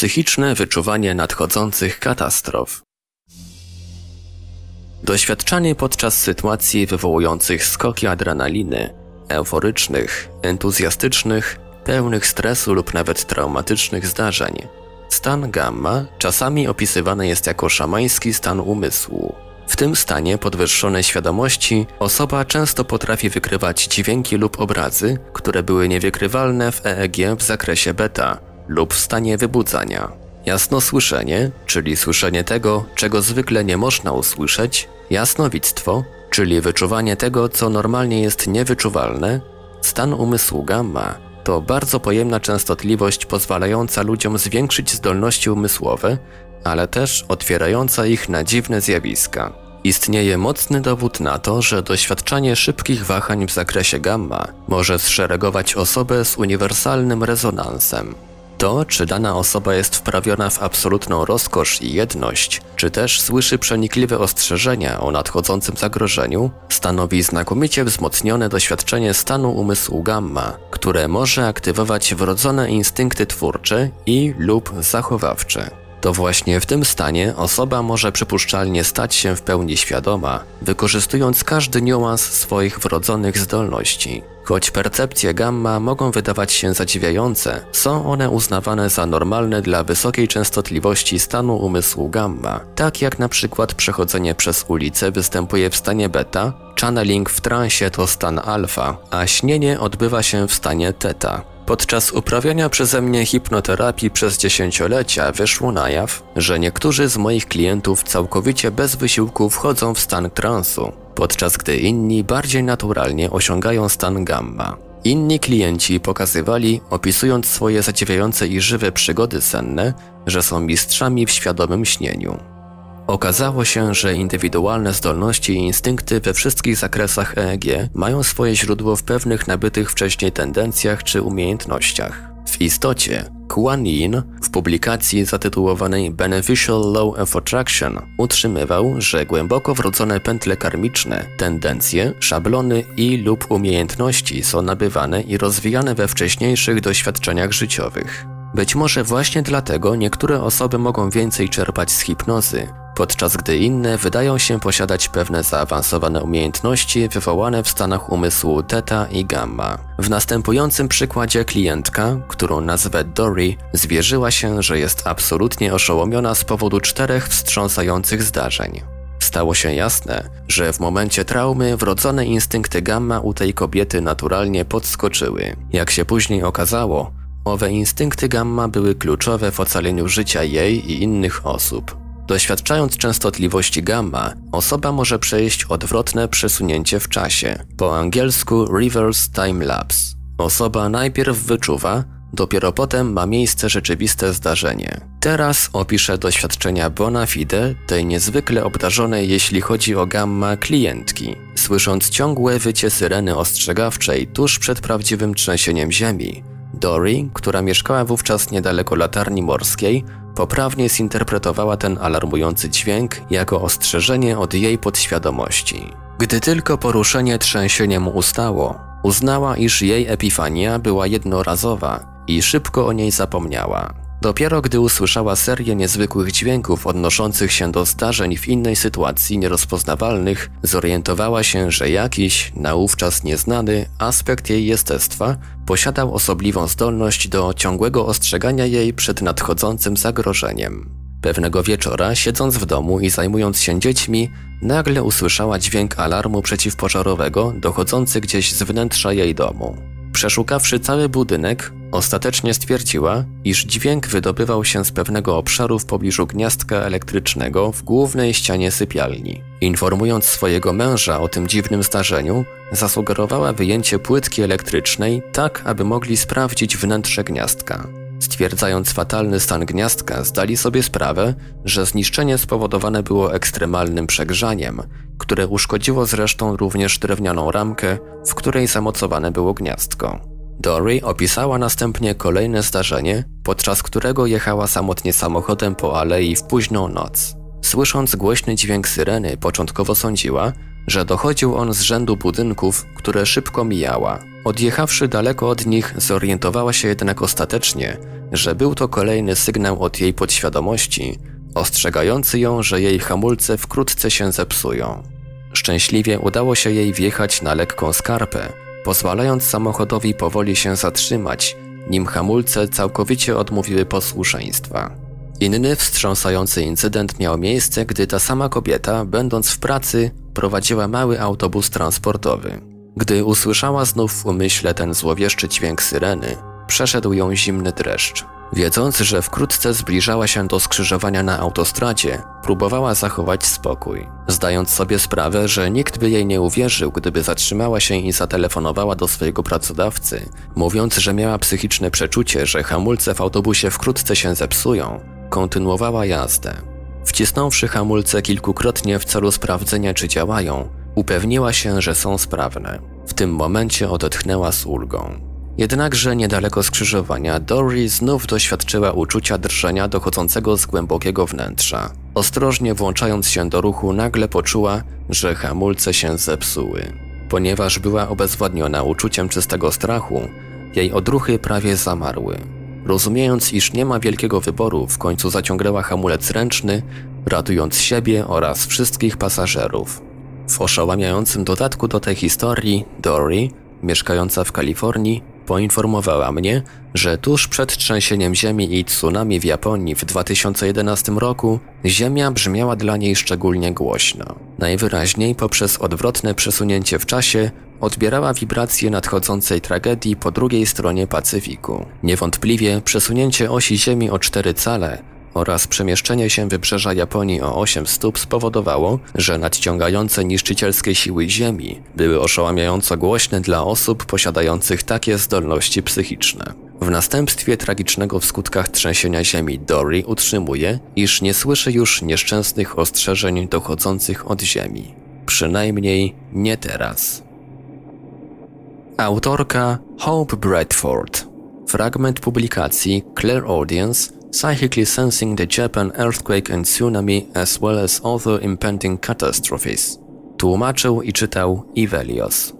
psychiczne wyczuwanie nadchodzących katastrof. Doświadczanie podczas sytuacji wywołujących skoki adrenaliny, euforycznych, entuzjastycznych, pełnych stresu lub nawet traumatycznych zdarzeń. Stan gamma czasami opisywany jest jako szamański stan umysłu. W tym stanie podwyższonej świadomości osoba często potrafi wykrywać dźwięki lub obrazy, które były niewykrywalne w EEG w zakresie beta lub w stanie wybudzania. Jasnosłyszenie, czyli słyszenie tego, czego zwykle nie można usłyszeć, jasnowictwo, czyli wyczuwanie tego, co normalnie jest niewyczuwalne, stan umysłu gamma to bardzo pojemna częstotliwość pozwalająca ludziom zwiększyć zdolności umysłowe, ale też otwierająca ich na dziwne zjawiska. Istnieje mocny dowód na to, że doświadczanie szybkich wahań w zakresie gamma może zszeregować osobę z uniwersalnym rezonansem. To, czy dana osoba jest wprawiona w absolutną rozkosz i jedność, czy też słyszy przenikliwe ostrzeżenia o nadchodzącym zagrożeniu, stanowi znakomicie wzmocnione doświadczenie stanu umysłu gamma, które może aktywować wrodzone instynkty twórcze i lub zachowawcze. To właśnie w tym stanie osoba może przypuszczalnie stać się w pełni świadoma, wykorzystując każdy niuans swoich wrodzonych zdolności. Choć percepcje gamma mogą wydawać się zadziwiające, są one uznawane za normalne dla wysokiej częstotliwości stanu umysłu gamma, tak jak na przykład przechodzenie przez ulicę występuje w stanie beta, channeling w transie to stan alfa, a śnienie odbywa się w stanie teta. Podczas uprawiania przeze mnie hipnoterapii przez dziesięciolecia wyszło na jaw, że niektórzy z moich klientów całkowicie bez wysiłku wchodzą w stan transu, podczas gdy inni bardziej naturalnie osiągają stan gamma. Inni klienci pokazywali, opisując swoje zadziwiające i żywe przygody senne, że są mistrzami w świadomym śnieniu. Okazało się, że indywidualne zdolności i instynkty we wszystkich zakresach EEG mają swoje źródło w pewnych nabytych wcześniej tendencjach czy umiejętnościach. W istocie, Kuan Yin w publikacji zatytułowanej Beneficial Law of Attraction utrzymywał, że głęboko wrodzone pętle karmiczne, tendencje, szablony i lub umiejętności są nabywane i rozwijane we wcześniejszych doświadczeniach życiowych. Być może właśnie dlatego niektóre osoby mogą więcej czerpać z hipnozy, podczas gdy inne wydają się posiadać pewne zaawansowane umiejętności wywołane w stanach umysłu teta i gamma. W następującym przykładzie klientka, którą nazwę Dory, zwierzyła się, że jest absolutnie oszołomiona z powodu czterech wstrząsających zdarzeń. Stało się jasne, że w momencie traumy wrodzone instynkty gamma u tej kobiety naturalnie podskoczyły. Jak się później okazało, owe instynkty gamma były kluczowe w ocaleniu życia jej i innych osób. Doświadczając częstotliwości gamma, osoba może przejść odwrotne przesunięcie w czasie, po angielsku reverse time lapse. Osoba najpierw wyczuwa, dopiero potem ma miejsce rzeczywiste zdarzenie. Teraz opiszę doświadczenia bona fide tej niezwykle obdarzonej jeśli chodzi o gamma klientki. Słysząc ciągłe wycie syreny ostrzegawczej tuż przed prawdziwym trzęsieniem ziemi, Dory, która mieszkała wówczas niedaleko latarni morskiej, poprawnie zinterpretowała ten alarmujący dźwięk jako ostrzeżenie od jej podświadomości. Gdy tylko poruszenie trzęsieniem ustało, uznała, iż jej epifania była jednorazowa i szybko o niej zapomniała. Dopiero gdy usłyszała serię niezwykłych dźwięków odnoszących się do zdarzeń w innej sytuacji nierozpoznawalnych, zorientowała się, że jakiś, naówczas nieznany, aspekt jej jestestwa posiadał osobliwą zdolność do ciągłego ostrzegania jej przed nadchodzącym zagrożeniem. Pewnego wieczora, siedząc w domu i zajmując się dziećmi, nagle usłyszała dźwięk alarmu przeciwpożarowego dochodzący gdzieś z wnętrza jej domu. Przeszukawszy cały budynek, ostatecznie stwierdziła, iż dźwięk wydobywał się z pewnego obszaru w pobliżu gniazdka elektrycznego w głównej ścianie sypialni. Informując swojego męża o tym dziwnym zdarzeniu, zasugerowała wyjęcie płytki elektrycznej tak, aby mogli sprawdzić wnętrze gniazdka. Stwierdzając fatalny stan gniazdka, zdali sobie sprawę, że zniszczenie spowodowane było ekstremalnym przegrzaniem, które uszkodziło zresztą również drewnianą ramkę, w której zamocowane było gniazdko. Dory opisała następnie kolejne zdarzenie, podczas którego jechała samotnie samochodem po alei w późną noc. Słysząc głośny dźwięk syreny, początkowo sądziła, że dochodził on z rzędu budynków, które szybko mijała. Odjechawszy daleko od nich, zorientowała się jednak ostatecznie, że był to kolejny sygnał od jej podświadomości, ostrzegający ją, że jej hamulce wkrótce się zepsują. Szczęśliwie udało się jej wjechać na lekką skarpę, pozwalając samochodowi powoli się zatrzymać, nim hamulce całkowicie odmówiły posłuszeństwa. Inny wstrząsający incydent miał miejsce, gdy ta sama kobieta, będąc w pracy, prowadziła mały autobus transportowy. Gdy usłyszała znów w umyśle ten złowieszczy dźwięk syreny, przeszedł ją zimny dreszcz. Wiedząc, że wkrótce zbliżała się do skrzyżowania na autostradzie, próbowała zachować spokój, zdając sobie sprawę, że nikt by jej nie uwierzył, gdyby zatrzymała się i zatelefonowała do swojego pracodawcy, mówiąc, że miała psychiczne przeczucie, że hamulce w autobusie wkrótce się zepsują, kontynuowała jazdę. Wcisnąwszy hamulce kilkukrotnie w celu sprawdzenia, czy działają, upewniła się, że są sprawne. W tym momencie odetchnęła z ulgą. Jednakże niedaleko skrzyżowania Dory znów doświadczyła uczucia drżenia dochodzącego z głębokiego wnętrza. Ostrożnie włączając się do ruchu, nagle poczuła, że hamulce się zepsuły. Ponieważ była obezwładniona uczuciem czystego strachu, jej odruchy prawie zamarły. Rozumiejąc, iż nie ma wielkiego wyboru, w końcu zaciągnęła hamulec ręczny, ratując siebie oraz wszystkich pasażerów. W oszałamiającym dodatku do tej historii, Dory, mieszkająca w Kalifornii, poinformowała mnie, że tuż przed trzęsieniem ziemi i tsunami w Japonii w 2011 roku ziemia brzmiała dla niej szczególnie głośno. Najwyraźniej poprzez odwrotne przesunięcie w czasie odbierała wibracje nadchodzącej tragedii po drugiej stronie Pacyfiku. Niewątpliwie przesunięcie osi Ziemi o cztery cale oraz przemieszczenie się wybrzeża Japonii o 8 stóp spowodowało, że nadciągające niszczycielskie siły Ziemi były oszałamiająco głośne dla osób posiadających takie zdolności psychiczne. W następstwie tragicznego w skutkach trzęsienia ziemi Dory utrzymuje, iż nie słyszy już nieszczęsnych ostrzeżeń dochodzących od ziemi. Przynajmniej nie teraz. Autorka Hope Bradford. Fragment publikacji Clear Audience psychically sensing the Japan earthquake and tsunami as well as other impending catastrophes. Tłumaczył i czytał Ivelios.